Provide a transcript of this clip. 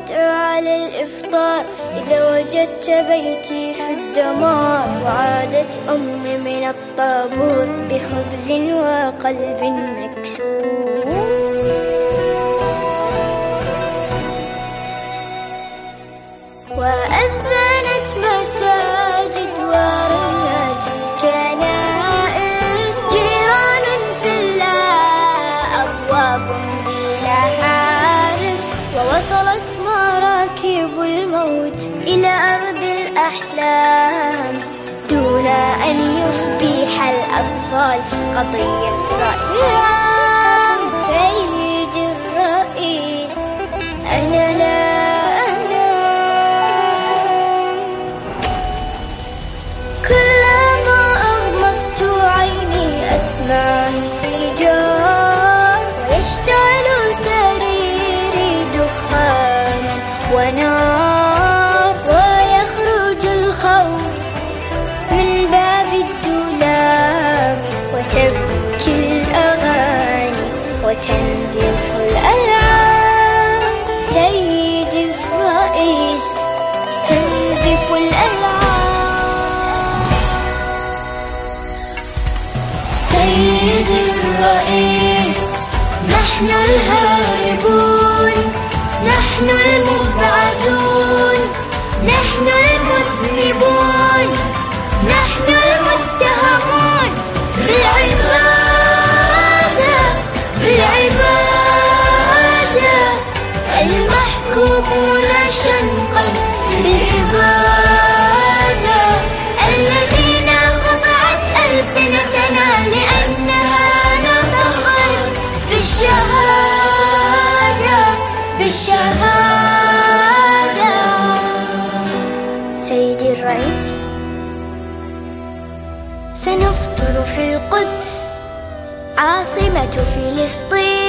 وأنت مدعو على الإفطار. إذا وجدت بيتي في الدمار وعادت أمي من الطابور بخبز وقلب مكسور. وأذنت مساجد ورنت الكنائس. جيران في الله أبواب بلا حارس. ووصلت الموت إلى أرض الأحلام دون أن يصبح الأطفال قضية رأي عام سيد نحن الهاربون نحن المبعدون نحن المذنبون نحن المتهمون. بالعبادة بالعبادة المحكومون شنقا بالإبادة سنفطر في القدس عاصمة فلسطين.